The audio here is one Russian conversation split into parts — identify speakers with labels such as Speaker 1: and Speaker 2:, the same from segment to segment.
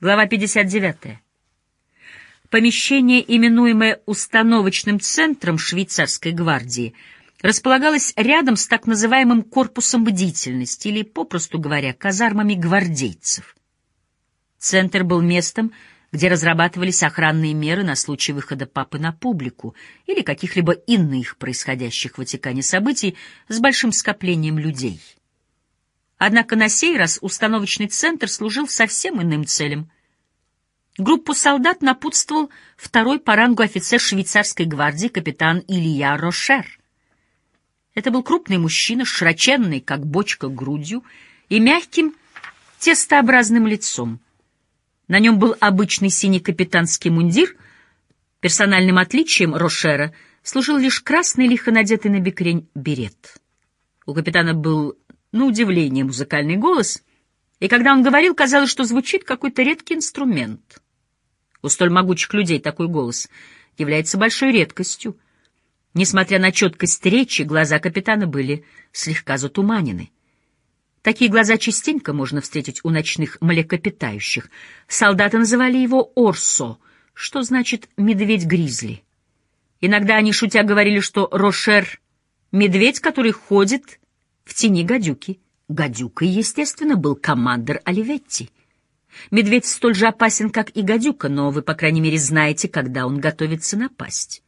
Speaker 1: Глава 59. Помещение, именуемое установочным центром швейцарской гвардии, располагалось рядом с так называемым корпусом бдительности, или, попросту говоря, казармами гвардейцев. Центр был местом, где разрабатывались охранные меры на случай выхода папы на публику или каких-либо иных происходящих в Ватикане событий с большим скоплением людей. Однако на сей раз установочный центр служил совсем иным целям. Группу солдат напутствовал второй по рангу офицер швейцарской гвардии капитан Илья Рошер. Это был крупный мужчина, широченный, как бочка, грудью и мягким, тестообразным лицом. На нем был обычный синий капитанский мундир. Персональным отличием Рошера служил лишь красный, лихо надетый на бекрень берет. У капитана был на удивление музыкальный голос, и когда он говорил, казалось, что звучит какой-то редкий инструмент. У столь могучих людей такой голос является большой редкостью. Несмотря на четкость речи, глаза капитана были слегка затуманены. Такие глаза частенько можно встретить у ночных млекопитающих. Солдаты называли его Орсо, что значит «медведь-гризли». Иногда они, шутя, говорили, что Рошер — медведь, который ходит в тени гадюки. Гадюкой, естественно, был командир Оливетти. Медведь столь же опасен, как и гадюка, но вы, по крайней мере, знаете, когда он готовится напасть.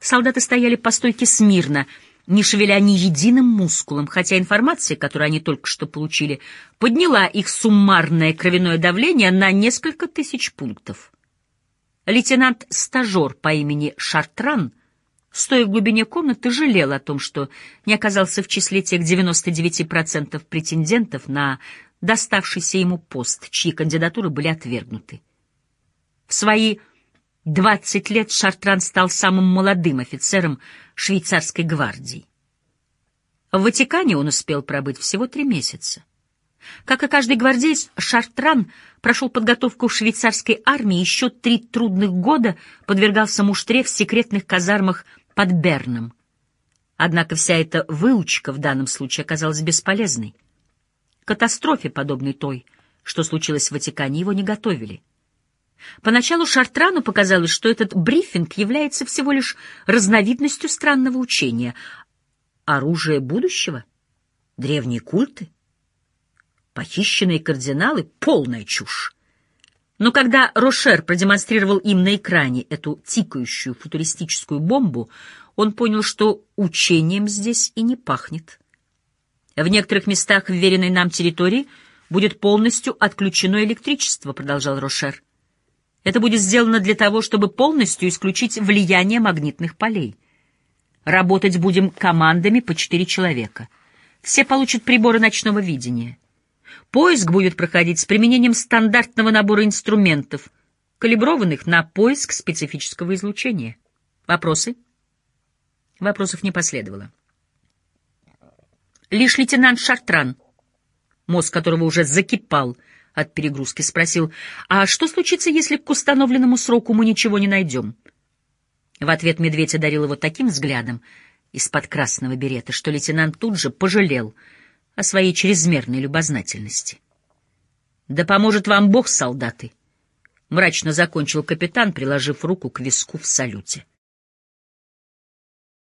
Speaker 1: Солдаты стояли по стойке смирно, не шевеля ни единым мускулом, хотя информация, которую они только что получили, подняла их суммарное кровяное давление на несколько тысяч пунктов. Лейтенант-стажер по имени Шартран — стоя в глубине комнаты, жалел о том, что не оказался в числе тех 99% претендентов на доставшийся ему пост, чьи кандидатуры были отвергнуты. В свои 20 лет Шартран стал самым молодым офицером швейцарской гвардии. В Ватикане он успел пробыть всего три месяца. Как и каждый гвардеец, Шартран прошел подготовку в швейцарской армии, еще три трудных года подвергался муштре в секретных казармах под Берном. Однако вся эта выучка в данном случае оказалась бесполезной. Катастрофе, подобной той, что случилось в Ватикане, его не готовили. Поначалу Шартрану показалось, что этот брифинг является всего лишь разновидностью странного учения. Оружие будущего? Древние культы? Похищенные кардиналы — полная чушь. Но когда Рошер продемонстрировал им на экране эту тикающую футуристическую бомбу, он понял, что учением здесь и не пахнет. В некоторых местах вверенной нам территории будет полностью отключено электричество, продолжал Рошер. Это будет сделано для того, чтобы полностью исключить влияние магнитных полей. Работать будем командами по четыре человека. Все получат приборы ночного видения. Поиск будет проходить с применением стандартного набора инструментов, калиброванных на поиск специфического излучения. Вопросы? Вопросов не последовало. Лишь лейтенант Шартран, мозг которого уже закипал от перегрузки, спросил, а что случится, если к установленному сроку мы ничего не найдем? В ответ медведь одарил его таким взглядом из-под красного берета, что лейтенант тут же пожалел — о своей чрезмерной любознательности. «Да поможет вам Бог, солдаты!» — мрачно закончил капитан, приложив руку к виску в салюте.